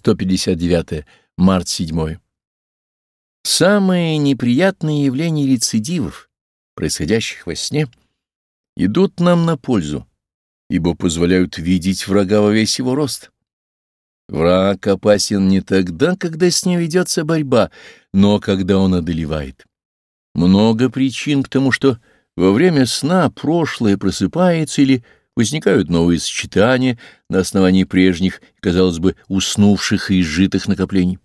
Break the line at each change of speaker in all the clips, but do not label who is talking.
159. Март 7. Самые неприятные явления рецидивов, происходящих во сне, идут нам на пользу, ибо позволяют видеть врага во весь его рост. Враг опасен не тогда, когда с ним ведется борьба, но когда он одолевает. Много причин к тому, что во время сна прошлое просыпается или возникают новые сочетания на основании прежних, казалось бы, уснувших и изжитых накоплений.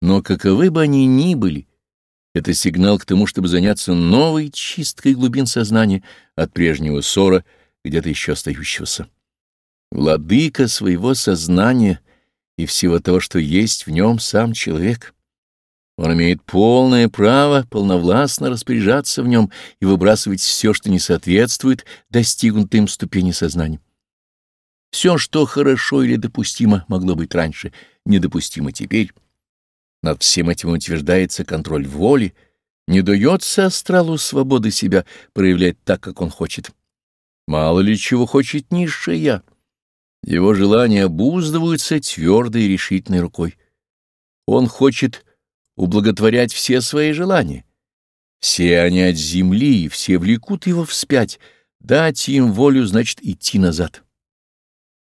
Но каковы бы они ни были, это сигнал к тому, чтобы заняться новой чисткой глубин сознания от прежнего ссора, где-то еще остающегося. Владыка своего сознания и всего того, что есть в нем сам человек — он имеет полное право полновластно распоряжаться в нем и выбрасывать все, что не соответствует достигнутым ступени сознания. Все, что хорошо или допустимо, могло быть раньше, недопустимо теперь. Над всем этим утверждается контроль воли, не дается астралу свободы себя проявлять так, как он хочет. Мало ли чего хочет низшее «я». Его желания обуздываются твердой и решительной рукой. Он хочет ублаготворять все свои желания. Все они от земли, и все влекут его вспять. Дать им волю значит идти назад.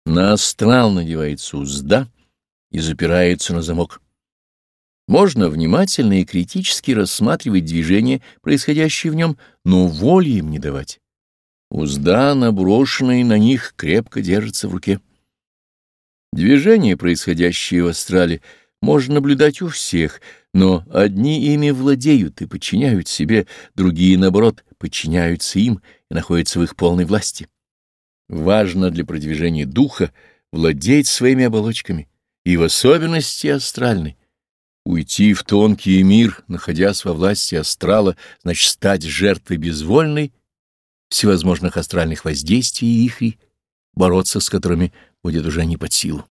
На астрал надевается узда и запирается на замок. Можно внимательно и критически рассматривать движения, происходящие в нем, но воли им не давать. Узда, наброшенная на них, крепко держится в руке. Движения, происходящие в астрале, можно наблюдать у всех — но одни ими владеют и подчиняют себе, другие, наоборот, подчиняются им и находятся в их полной власти. Важно для продвижения духа владеть своими оболочками, и в особенности астральной. Уйти в тонкий мир, находясь во власти астрала, значит стать жертвой безвольной всевозможных астральных воздействий и ихри, бороться с которыми будет уже не под силу.